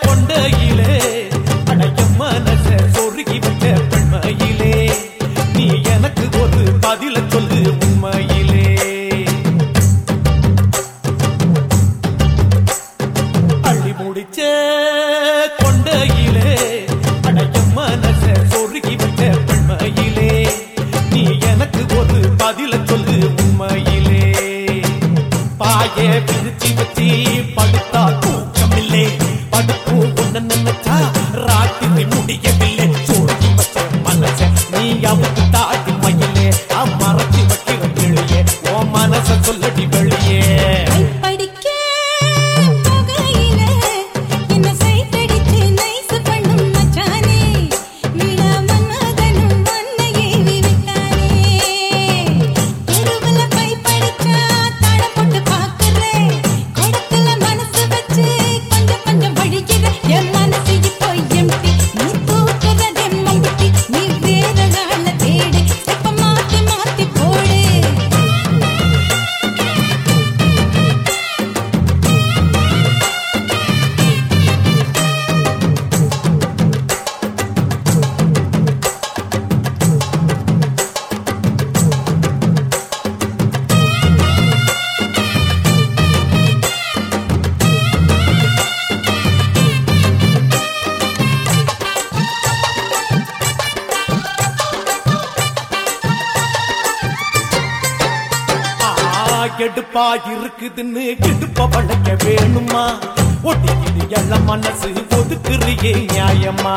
கொண்டையிலே அடையும் மனசு. சொல்ல சொல்லடி எடுப்பா இருக்குதுன்னு கெடுப்ப பழக்க வேணுமா? ஒட்டி எல்லாம் மனசு ஒதுக்குறியே நியாயமா?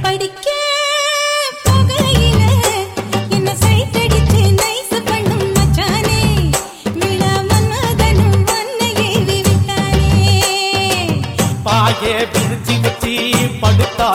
படுத்தா